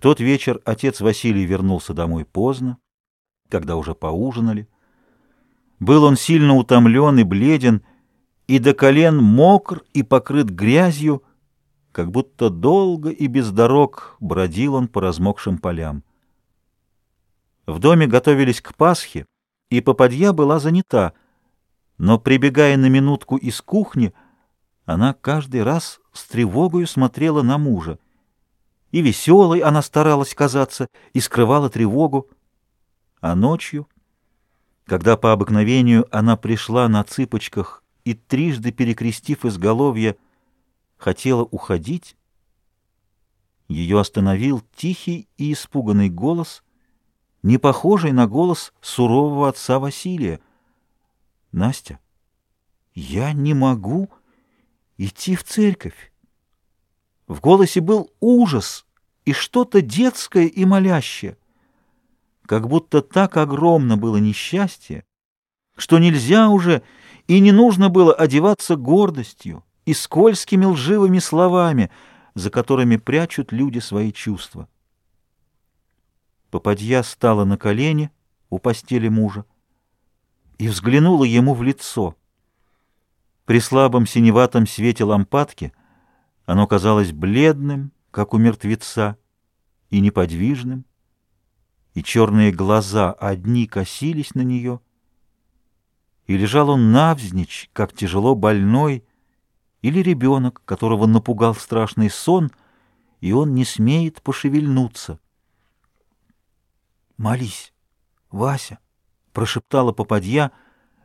Тот вечер отец Василий вернулся домой поздно, когда уже поужинали. Был он сильно утомлен и бледен, и до колен мокр и покрыт грязью, как будто долго и без дорог бродил он по размокшим полям. В доме готовились к Пасхе, и попадья была занята, но, прибегая на минутку из кухни, она каждый раз с тревогою смотрела на мужа. И веселой она старалась казаться, и скрывала тревогу. А ночью, когда по обыкновению она пришла на цыпочках и, трижды перекрестив изголовье, хотела уходить, ее остановил тихий и испуганный голос, не похожий на голос сурового отца Василия. «Настя, я не могу идти в церковь». В голосе был ужас и что-то детское и молящее, как будто так огромно было несчастье, что нельзя уже и не нужно было одеваться гордостью, и скользкими лживыми словами, за которыми прячут люди свои чувства. Попадья стала на колени у постели мужа и взглянула ему в лицо. При слабом синеватом свете лампадки оно казалось бледным, как у мертвеца, и неподвижным, и черные глаза одни косились на нее, и лежал он навзничь, как тяжело больной, или ребенок, которого напугал страшный сон, и он не смеет пошевельнуться. «Молись, Вася!» — прошептала попадья,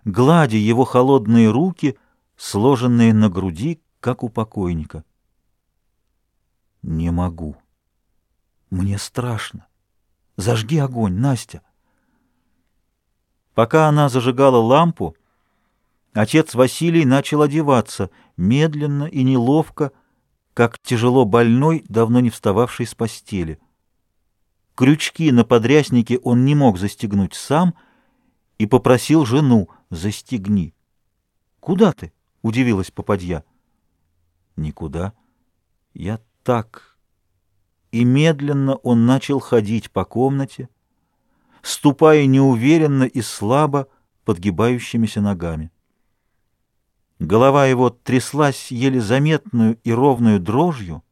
гладя его холодные руки, сложенные на груди, как у покойника. «Не могу. Мне страшно. Зажги огонь, Настя!» Пока она зажигала лампу, Отец Василий начал одеваться, медленно и неловко, как тяжело больной, давно не встававший с постели. Крючки на подряснике он не мог застегнуть сам и попросил жену «застегни». «Куда ты?» — удивилась попадья. «Никуда. Я так...» И медленно он начал ходить по комнате, ступая неуверенно и слабо подгибающимися ногами. Голова его тряслась еле заметную и ровную дрожью,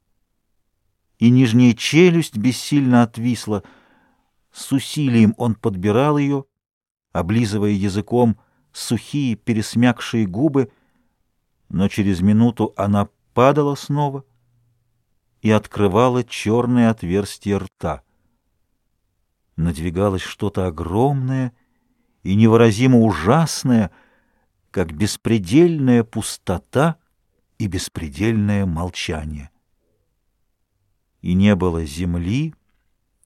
и нижняя челюсть бессильно отвисла. С усилием он подбирал ее, облизывая языком сухие пересмякшие губы, но через минуту она падала снова и открывала черное отверстие рта. Надвигалось что-то огромное и невыразимо ужасное — как беспредельная пустота и беспредельное молчание. И не было земли,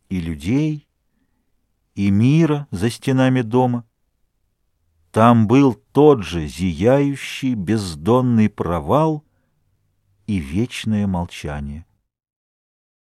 и людей, и мира за стенами дома. Там был тот же зияющий бездонный провал и вечное молчание.